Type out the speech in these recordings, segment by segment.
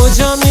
Hoje eu me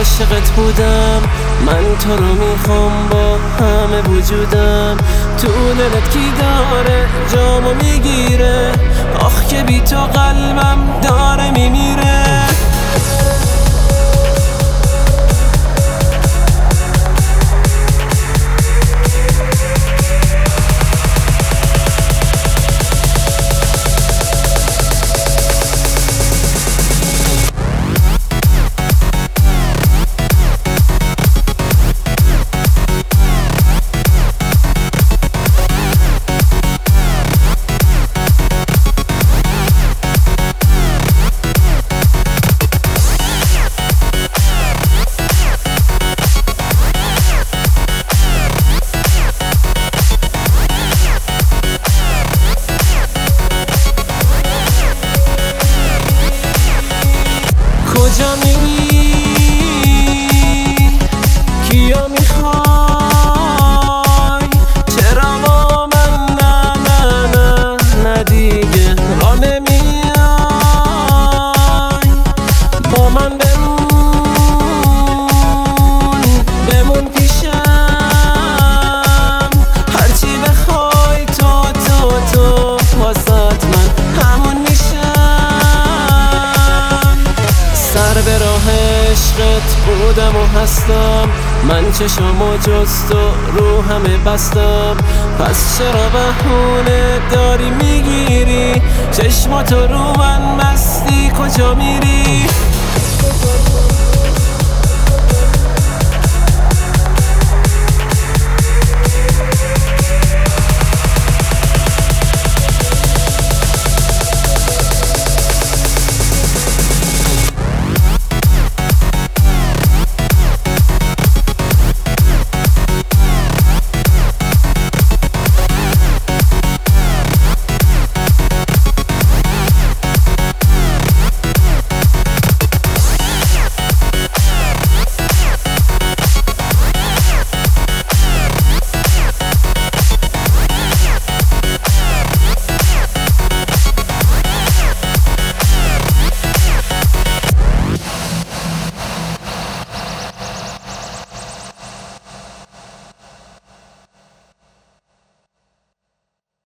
عاشقت بودم. من تو رو می‌خوام با همه وجودم. تو دلت کی داره جامو می‌گیره؟ آخ که بی تو قلبم داره. کجا میری بودم و هستم. من چشم و جست و رو همه بستم. پس چرا بهونه داری می‌گیری؟ چشماتو رو من مستی کجا میری؟